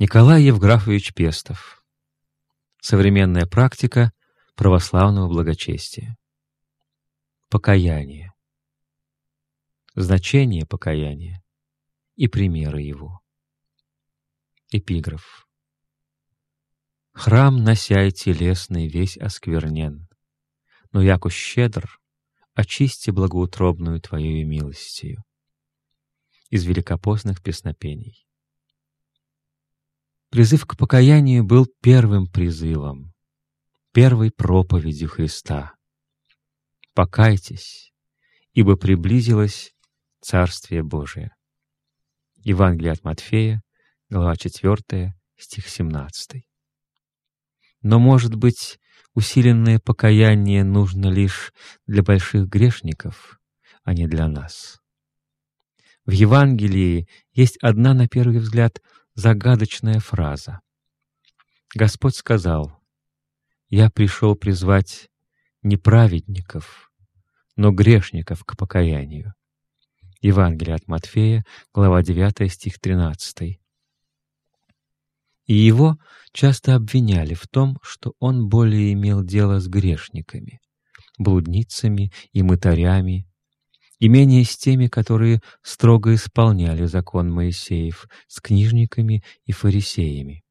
Николай Евграфович Пестов. Современная практика православного благочестия. Покаяние. Значение покаяния и примеры его. Эпиграф. Храм насяй телесный весь осквернен, но яко щедр, очисти благоутробную Твоею милостью. Из великопостных песнопений. Призыв к покаянию был первым призывом, первой проповедью Христа. «Покайтесь, ибо приблизилось Царствие Божие». Евангелие от Матфея, глава 4, стих 17. Но, может быть, усиленное покаяние нужно лишь для больших грешников, а не для нас. В Евангелии есть одна, на первый взгляд, загадочная фраза. Господь сказал, «Я пришел призвать не праведников, но грешников к покаянию». Евангелие от Матфея, глава 9, стих 13. И его часто обвиняли в том, что он более имел дело с грешниками, блудницами и мытарями, и менее с теми, которые строго исполняли закон Моисеев, с книжниками и фарисеями.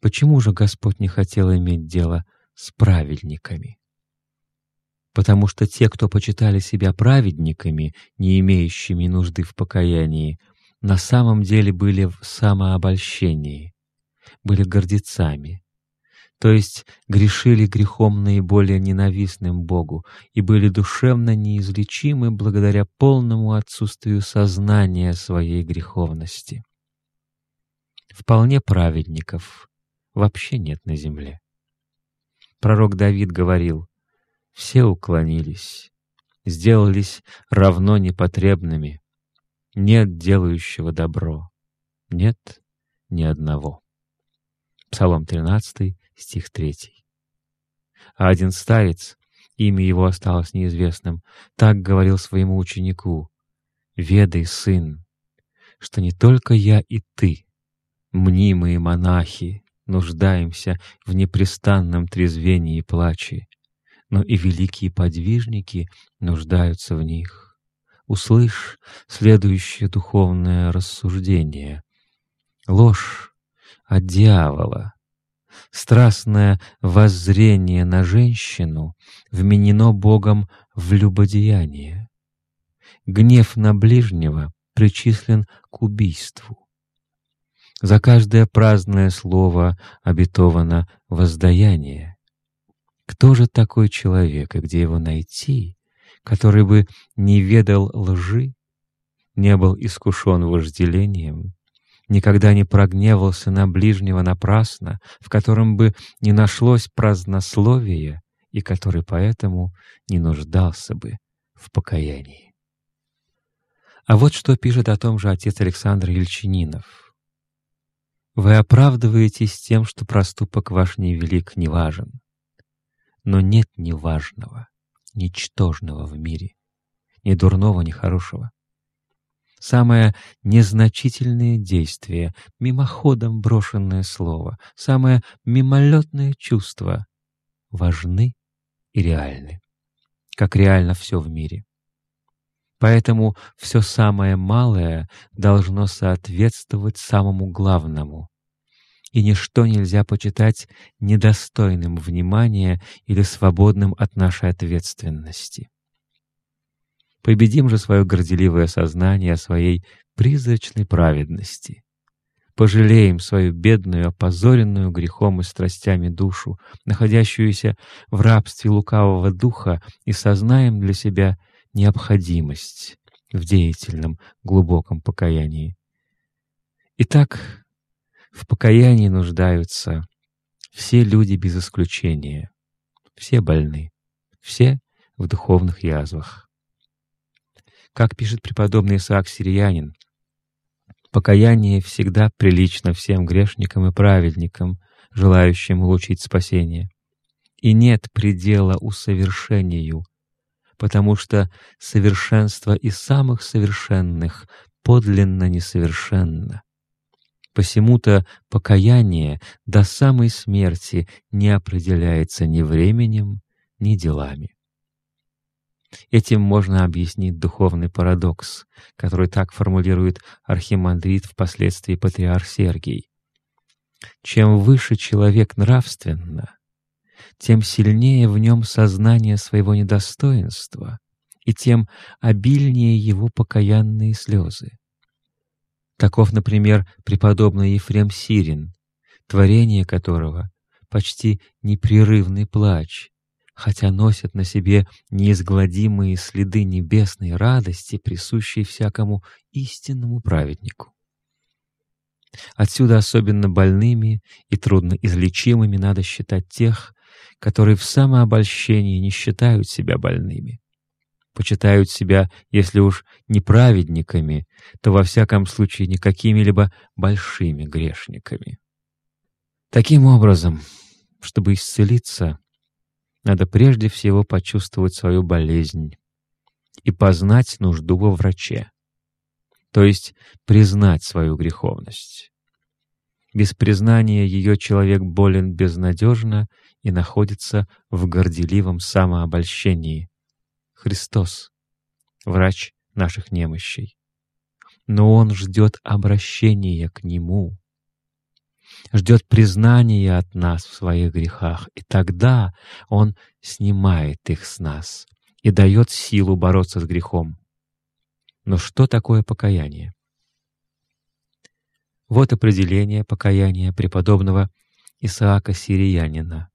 Почему же Господь не хотел иметь дело с праведниками? Потому что те, кто почитали себя праведниками, не имеющими нужды в покаянии, на самом деле были в самообольщении, были гордецами, то есть грешили грехом наиболее ненавистным Богу и были душевно неизлечимы благодаря полному отсутствию сознания своей греховности. Вполне праведников вообще нет на земле. Пророк Давид говорил, «Все уклонились, сделались равно непотребными, нет делающего добро, нет ни одного». Псалом 13, стих 3. А один старец, имя его осталось неизвестным, так говорил своему ученику, «Ведай, сын, что не только я и ты, мнимые монахи, нуждаемся в непрестанном трезвении и плаче, но и великие подвижники нуждаются в них. Услышь следующее духовное рассуждение. Ложь от дьявола, страстное воззрение на женщину вменено Богом в любодеяние. Гнев на ближнего причислен к убийству. За каждое праздное слово обетовано воздаяние. Кто же такой человек и где его найти, который бы не ведал лжи, не был искушен вожделением, никогда не прогневался на ближнего напрасно, в котором бы не нашлось празднословия и который поэтому не нуждался бы в покаянии. А вот что пишет о том же отец Александр Ельчининов. «Вы оправдываетесь тем, что проступок ваш невелик, не важен. Но нет неважного, ничтожного в мире, ни дурного, ни хорошего самое незначительное действие, мимоходом брошенное слово, самое мимолетное чувство важны и реальны, как реально все в мире. Поэтому все самое малое должно соответствовать самому главному, и ничто нельзя почитать недостойным внимания или свободным от нашей ответственности. Победим же свое горделивое сознание о своей призрачной праведности. Пожалеем свою бедную, опозоренную грехом и страстями душу, находящуюся в рабстве лукавого духа, и сознаем для себя необходимость в деятельном, глубоком покаянии. Итак, в покаянии нуждаются все люди без исключения, все больны, все в духовных язвах. Как пишет преподобный Исаак Сириянин, «Покаяние всегда прилично всем грешникам и праведникам, желающим улучшить спасение. И нет предела усовершению, потому что совершенство и самых совершенных подлинно несовершенно. Посему-то покаяние до самой смерти не определяется ни временем, ни делами. Этим можно объяснить духовный парадокс, который так формулирует архимандрит впоследствии патриарх Сергий. Чем выше человек нравственно, тем сильнее в нем сознание своего недостоинства, и тем обильнее его покаянные слезы. Таков, например, преподобный Ефрем Сирин, творение которого — почти непрерывный плач, хотя носят на себе неизгладимые следы небесной радости, присущей всякому истинному праведнику. Отсюда особенно больными и трудноизлечимыми надо считать тех, которые в самообольщении не считают себя больными, почитают себя, если уж не праведниками, то во всяком случае не какими-либо большими грешниками. Таким образом, чтобы исцелиться, надо прежде всего почувствовать свою болезнь и познать нужду во враче, то есть признать свою греховность. Без признания ее человек болен безнадежно и находится в горделивом самообольщении. Христос — врач наших немощей. Но Он ждет обращения к Нему, ждет признания от нас в своих грехах, и тогда Он снимает их с нас и дает силу бороться с грехом. Но что такое покаяние? Вот определение покаяния преподобного Исаака Сириянина.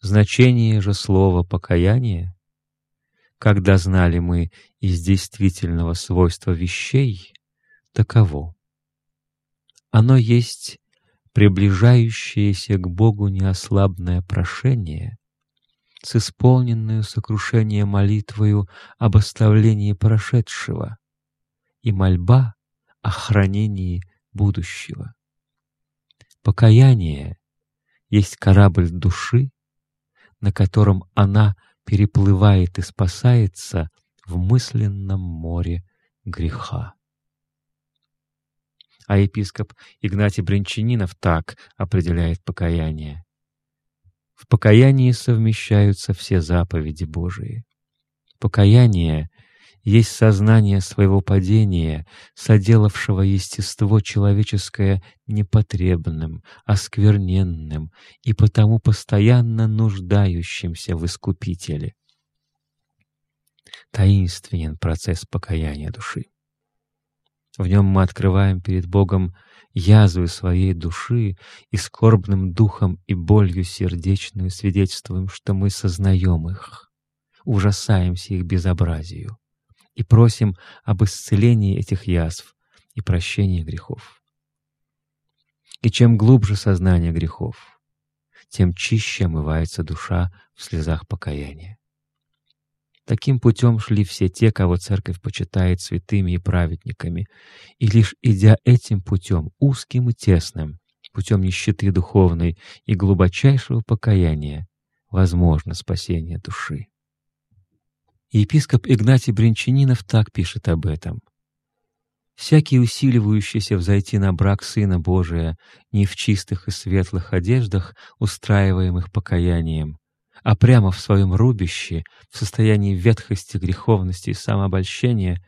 Значение же слова «покаяние», когда знали мы из действительного свойства вещей, таково. Оно есть приближающееся к Богу неослабное прошение с исполненную сокрушение молитвою об оставлении прошедшего и мольба о хранении будущего. Покаяние есть корабль души, на котором она переплывает и спасается в мысленном море греха а епископ Игнатий Бринчанинов так определяет покаяние. В покаянии совмещаются все заповеди Божии. Покаяние есть сознание своего падения, соделавшего естество человеческое непотребным, оскверненным и потому постоянно нуждающимся в Искупителе. Таинственен процесс покаяния души. В нем мы открываем перед Богом язвы своей души и скорбным духом и болью сердечную свидетельствуем, что мы сознаем их, ужасаемся их безобразию и просим об исцелении этих язв и прощении грехов. И чем глубже сознание грехов, тем чище омывается душа в слезах покаяния. Таким путем шли все те, кого церковь почитает святыми и праведниками, и лишь идя этим путем, узким и тесным, путем нищеты духовной и глубочайшего покаяния, возможно спасение души. Епископ Игнатий Бринчанинов так пишет об этом. «Всякий усиливающийся взойти на брак Сына Божия не в чистых и светлых одеждах, устраиваемых покаянием, а прямо в своем рубище, в состоянии ветхости, греховности и самообольщения,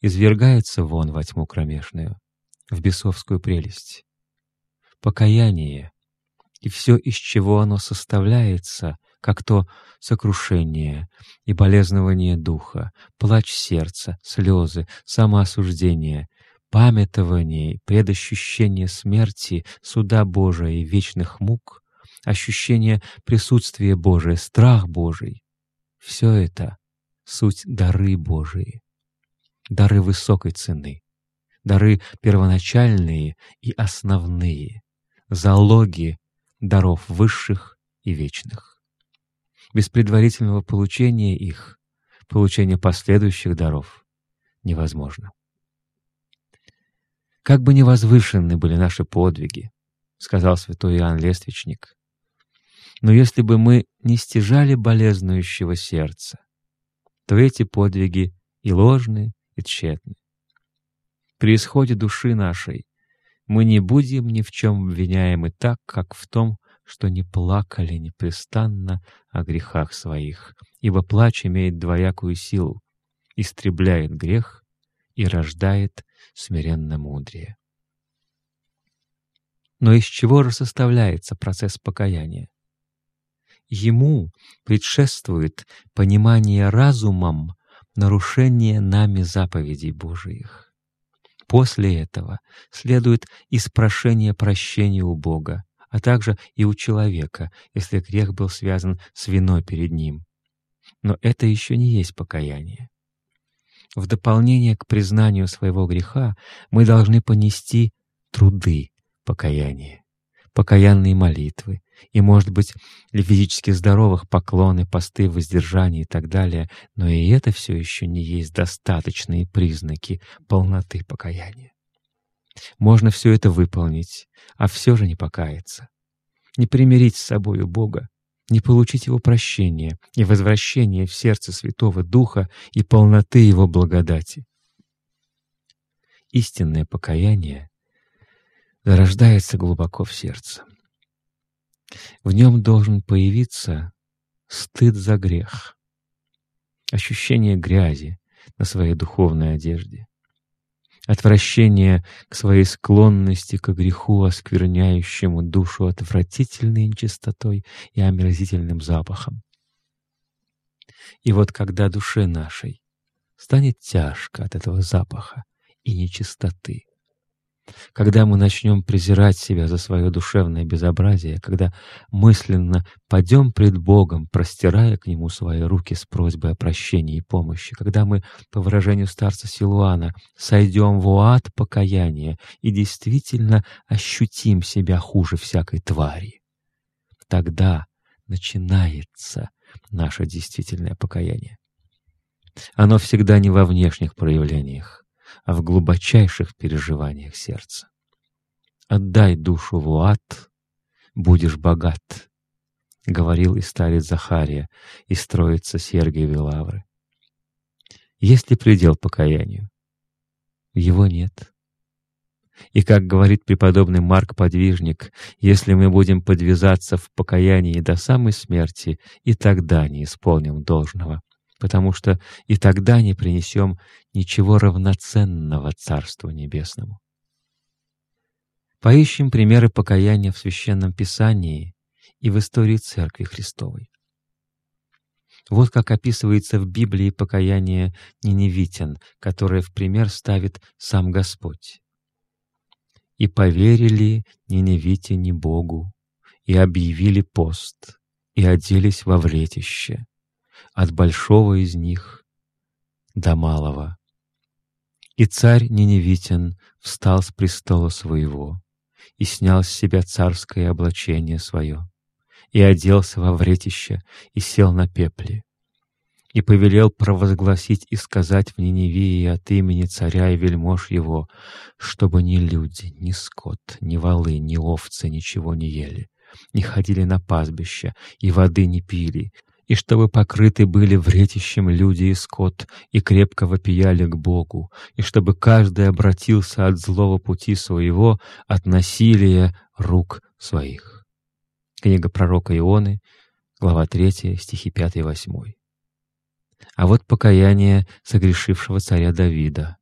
извергается вон во тьму кромешную, в бесовскую прелесть. Покаяние и все, из чего оно составляется, как то сокрушение и болезнование духа, плач сердца, слезы, самоосуждение, памятование, предощущение смерти, суда Божия и вечных мук, ощущение присутствия Божия, страх Божий — все это — суть дары Божии, дары высокой цены, дары первоначальные и основные, залоги даров высших и вечных. Без предварительного получения их, получение последующих даров невозможно. Как бы ни возвышенны были наши подвиги, — сказал святой Иоанн Лествичник, но если бы мы не стяжали болезнующего сердца, то эти подвиги и ложны, и тщетны. При исходе души нашей мы не будем ни в чем обвиняемы так, как в том, что не плакали непрестанно о грехах своих, ибо плач имеет двоякую силу, истребляет грех и рождает смиренно мудрее. Но из чего же составляется процесс покаяния? Ему предшествует понимание разумом нарушения нами заповедей Божиих. После этого следует испрошение прощения у Бога, а также и у человека, если грех был связан с виной перед ним. Но это еще не есть покаяние. В дополнение к признанию своего греха мы должны понести труды покаяния, покаянные молитвы, и, может быть, для физически здоровых поклоны, посты, воздержания и так далее, но и это все еще не есть достаточные признаки полноты покаяния. Можно все это выполнить, а все же не покаяться, не примирить с собою Бога, не получить Его прощения и возвращения в сердце Святого Духа и полноты Его благодати. Истинное покаяние зарождается глубоко в сердце. В нем должен появиться стыд за грех, ощущение грязи на своей духовной одежде, отвращение к своей склонности к греху, оскверняющему душу отвратительной нечистотой и омерзительным запахом. И вот когда душе нашей станет тяжко от этого запаха и нечистоты, когда мы начнем презирать себя за свое душевное безобразие, когда мысленно пойдем пред Богом, простирая к Нему свои руки с просьбой о прощении и помощи, когда мы, по выражению старца Силуана, сойдем в ад покаяния и действительно ощутим себя хуже всякой твари, тогда начинается наше действительное покаяние. Оно всегда не во внешних проявлениях, а в глубочайших переживаниях сердца. «Отдай душу в ад, будешь богат», — говорил и старец Захария, и строится Сергиевы лавры. Есть ли предел покаянию? Его нет. И, как говорит преподобный Марк Подвижник, если мы будем подвязаться в покаянии до самой смерти, и тогда не исполним должного потому что и тогда не принесем ничего равноценного Царству Небесному. Поищем примеры покаяния в Священном Писании и в истории Церкви Христовой. Вот как описывается в Библии покаяние ниневитян, которое в пример ставит сам Господь. «И поверили ниневитяне Богу, и объявили пост, и оделись во вретище, от большого из них до малого. И царь Ниневитин встал с престола своего и снял с себя царское облачение свое, и оделся во вретище, и сел на пепле, и повелел провозгласить и сказать в Ниневии от имени царя и вельмож его, чтобы ни люди, ни скот, ни валы, ни овцы ничего не ели, не ходили на пастбища и воды не пили, и чтобы покрыты были вретищем люди и скот, и крепко вопияли к Богу, и чтобы каждый обратился от злого пути своего, от насилия рук своих. Книга пророка Ионы, глава 3, стихи 5 и 8. А вот покаяние согрешившего царя Давида.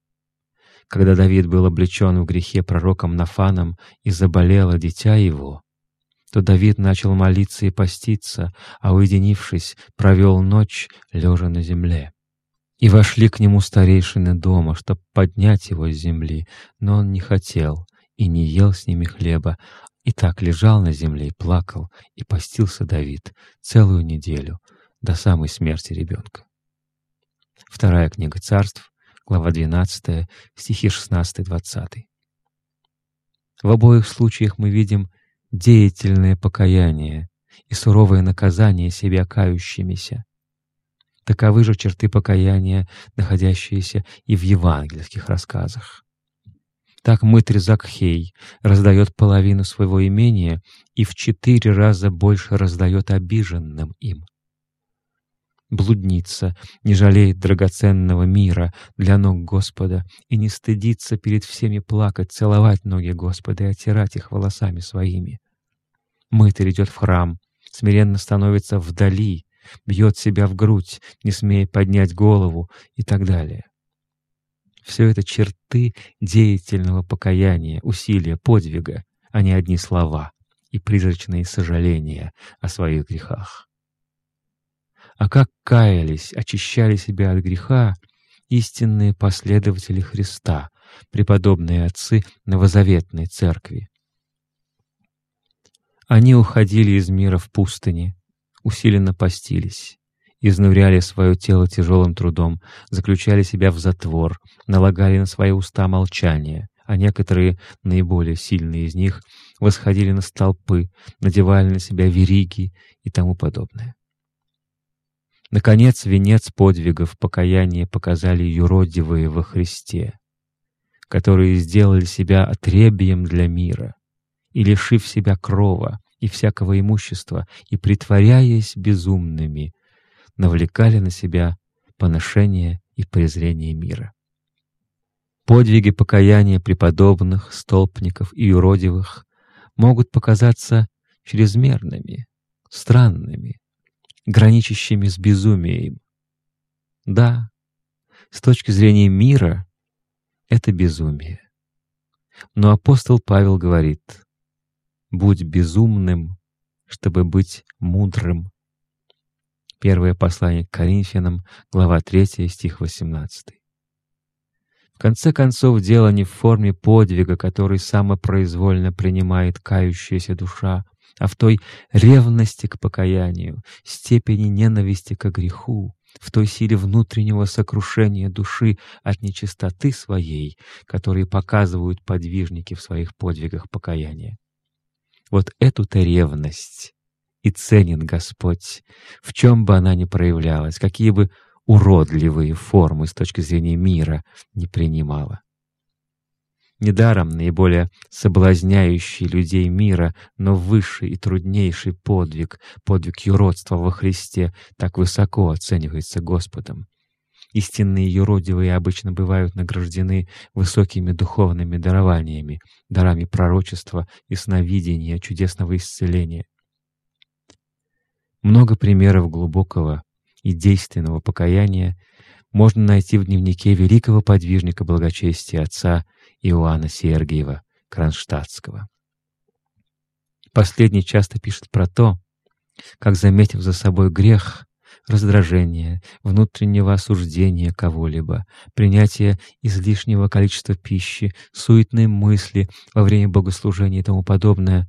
Когда Давид был облечен в грехе пророком Нафаном и заболело дитя его, то Давид начал молиться и поститься, а, уединившись, провел ночь, лежа на земле. И вошли к нему старейшины дома, чтобы поднять его с земли, но он не хотел и не ел с ними хлеба, и так лежал на земле и плакал, и постился Давид целую неделю до самой смерти ребенка. Вторая книга царств, глава 12, стихи 16-20. В обоих случаях мы видим деятельное покаяние и суровое наказание себя кающимися. Таковы же черты покаяния, находящиеся и в евангельских рассказах. Так мытарь Закхей раздает половину своего имения и в четыре раза больше раздает обиженным им. блудница, не жалеет драгоценного мира для ног Господа и не стыдится перед всеми плакать, целовать ноги Господа и оттирать их волосами своими. Мытарь идет в храм, смиренно становится вдали, бьет себя в грудь, не смея поднять голову и так далее. Все это черты деятельного покаяния, усилия, подвига, а не одни слова и призрачные сожаления о своих грехах. А как каялись, очищали себя от греха истинные последователи Христа, преподобные отцы Новозаветной Церкви. Они уходили из мира в пустыне, усиленно постились, изнуряли свое тело тяжелым трудом, заключали себя в затвор, налагали на свои уста молчание, а некоторые, наиболее сильные из них, восходили на столпы, надевали на себя вериги и тому подобное. Наконец, венец подвигов покаяния показали юродивые во Христе, которые сделали себя отребием для мира и, лишив себя крова и всякого имущества, и, притворяясь безумными, навлекали на себя поношение и презрение мира. Подвиги покаяния преподобных, столпников и юродивых могут показаться чрезмерными, странными, граничащими с безумием. Да, с точки зрения мира это безумие. Но апостол Павел говорит, «Будь безумным, чтобы быть мудрым». Первое послание к Коринфянам, глава 3, стих 18. В конце концов, дело не в форме подвига, который самопроизвольно принимает кающаяся душа, а в той ревности к покаянию, степени ненависти к греху, в той силе внутреннего сокрушения души от нечистоты своей, которые показывают подвижники в своих подвигах покаяния. Вот эту-то ревность и ценит Господь, в чем бы она ни проявлялась, какие бы уродливые формы с точки зрения мира не принимала. Недаром наиболее соблазняющий людей мира, но высший и труднейший подвиг, подвиг юродства во Христе, так высоко оценивается Господом. Истинные юродивые обычно бывают награждены высокими духовными дарованиями, дарами пророчества и сновидения, чудесного исцеления. Много примеров глубокого, и действенного покаяния можно найти в дневнике великого подвижника благочестия отца Иоанна Сергиева Кронштадтского. Последний часто пишет про то, как, заметив за собой грех, раздражение, внутреннего осуждения кого-либо, принятие излишнего количества пищи, суетные мысли во время богослужения и тому подобное,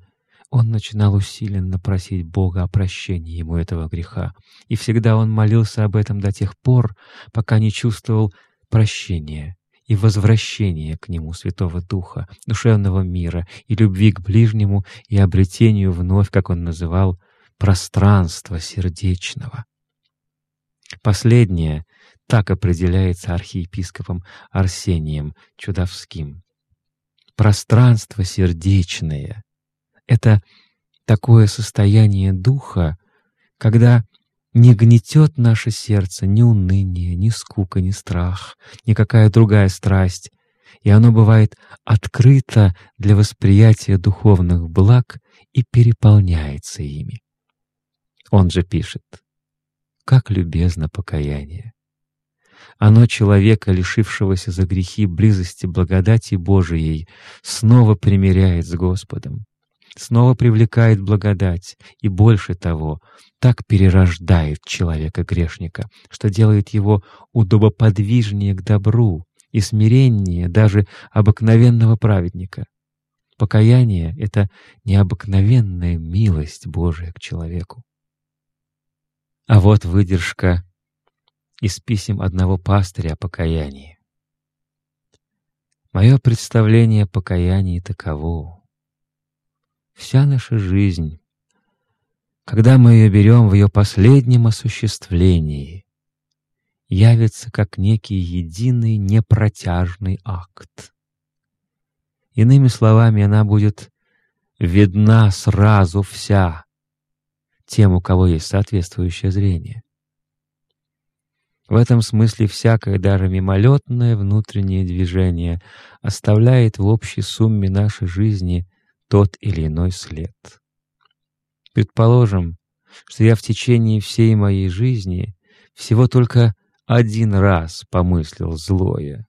он начинал усиленно просить Бога о прощении ему этого греха, и всегда он молился об этом до тех пор, пока не чувствовал прощения и возвращения к Нему Святого Духа, душевного мира и любви к ближнему и обретению вновь, как он называл, пространства сердечного. Последнее так определяется архиепископом Арсением Чудовским. Пространство сердечное это такое состояние духа, когда не гнетет наше сердце ни уныние, ни скука, ни страх, никакая другая страсть, и оно бывает открыто для восприятия духовных благ и переполняется ими. Он же пишет, «Как любезно покаяние! Оно человека, лишившегося за грехи близости благодати Божией, снова примиряет с Господом снова привлекает благодать и, больше того, так перерождает человека-грешника, что делает его удобоподвижнее к добру и смиреннее даже обыкновенного праведника. Покаяние — это необыкновенная милость Божия к человеку. А вот выдержка из писем одного пастыря о покаянии. Мое представление о покаянии таково вся наша жизнь, когда мы ее берем в ее последнем осуществлении, явится как некий единый непротяжный акт. Иными словами, она будет видна сразу вся тем, у кого есть соответствующее зрение. В этом смысле всякое даже мимолетное внутреннее движение оставляет в общей сумме нашей жизни тот или иной след. Предположим, что я в течение всей моей жизни всего только один раз помыслил злое.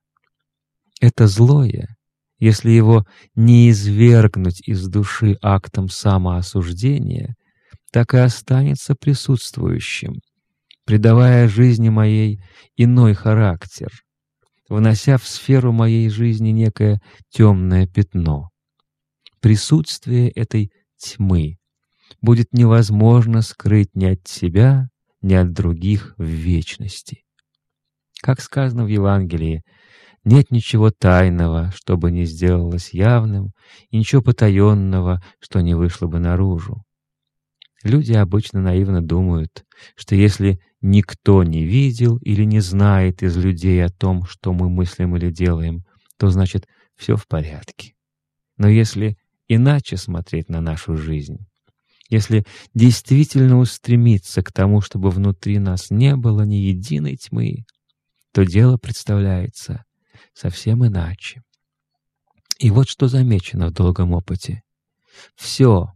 Это злое, если его не извергнуть из души актом самоосуждения, так и останется присутствующим, придавая жизни моей иной характер, внося в сферу моей жизни некое темное пятно. Присутствие этой тьмы будет невозможно скрыть ни от себя, ни от других в вечности. Как сказано в Евангелии, нет ничего тайного, что бы не сделалось явным, и ничего потаенного, что не вышло бы наружу. Люди обычно наивно думают, что если никто не видел или не знает из людей о том, что мы мыслим или делаем, то значит все в порядке. Но если иначе смотреть на нашу жизнь, если действительно устремиться к тому, чтобы внутри нас не было ни единой тьмы, то дело представляется совсем иначе. И вот что замечено в долгом опыте. Все,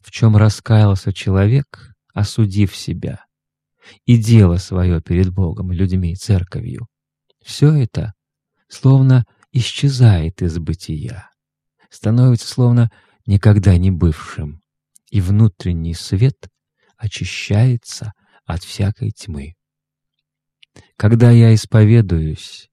в чем раскаялся человек, осудив себя, и дело свое перед Богом, людьми, церковью, все это словно исчезает из бытия, становится словно никогда не бывшим, и внутренний свет очищается от всякой тьмы. Когда я исповедуюсь,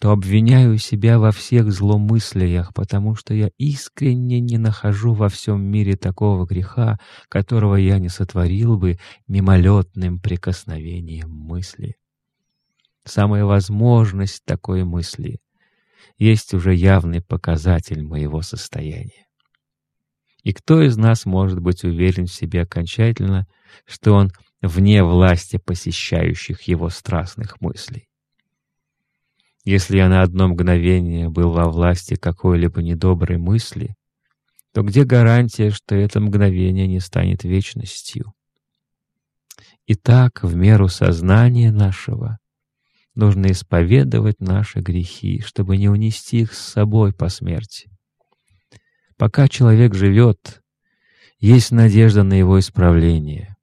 то обвиняю себя во всех зломыслиях, потому что я искренне не нахожу во всем мире такого греха, которого я не сотворил бы мимолетным прикосновением мысли. Самая возможность такой мысли есть уже явный показатель моего состояния. И кто из нас может быть уверен в себе окончательно, что он вне власти посещающих его страстных мыслей? Если я на одно мгновение был во власти какой-либо недоброй мысли, то где гарантия, что это мгновение не станет вечностью? Итак, в меру сознания нашего нужно исповедовать наши грехи, чтобы не унести их с собой по смерти. Пока человек живет, есть надежда на его исправление.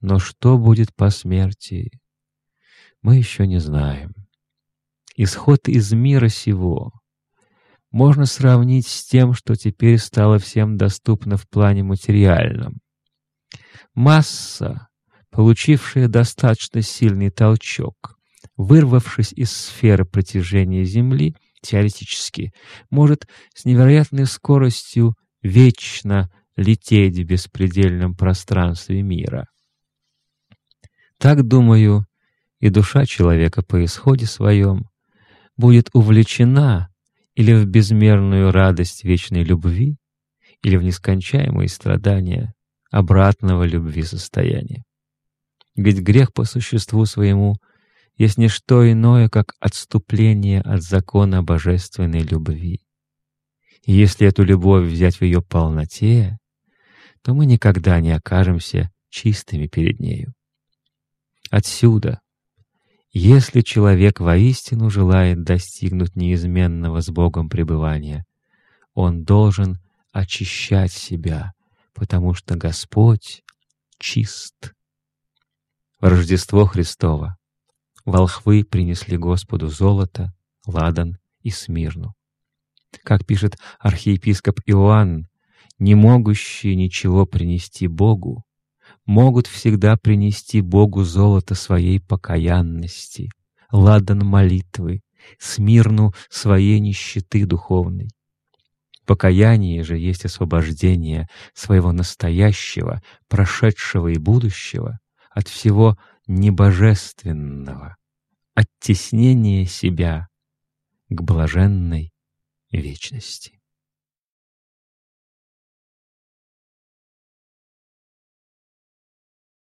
Но что будет по смерти, мы еще не знаем исход из мира сего можно сравнить с тем, что теперь стало всем доступно в плане материальном. Масса, получившая достаточно сильный толчок, вырвавшись из сферы протяжения Земли, теоретически, может с невероятной скоростью вечно лететь в беспредельном пространстве мира. Так, думаю, и душа человека по исходе своем будет увлечена или в безмерную радость вечной любви, или в нескончаемые страдания обратного любви состояния. Ведь грех по существу своему есть не что иное, как отступление от закона божественной любви. И если эту любовь взять в ее полноте, то мы никогда не окажемся чистыми перед нею. Отсюда если человек воистину желает достигнуть неизменного с Богом пребывания, он должен очищать себя, потому что Господь чист. В Рождество Христово волхвы принесли Господу золото, ладан и смирну. Как пишет архиепископ Иоанн, не могущие ничего принести Богу, могут всегда принести Богу золото своей покаянности, ладан молитвы, смирну своей нищеты духовной. Покаяние же есть освобождение своего настоящего, прошедшего и будущего от всего небожественного, оттеснение себя к блаженной вечности.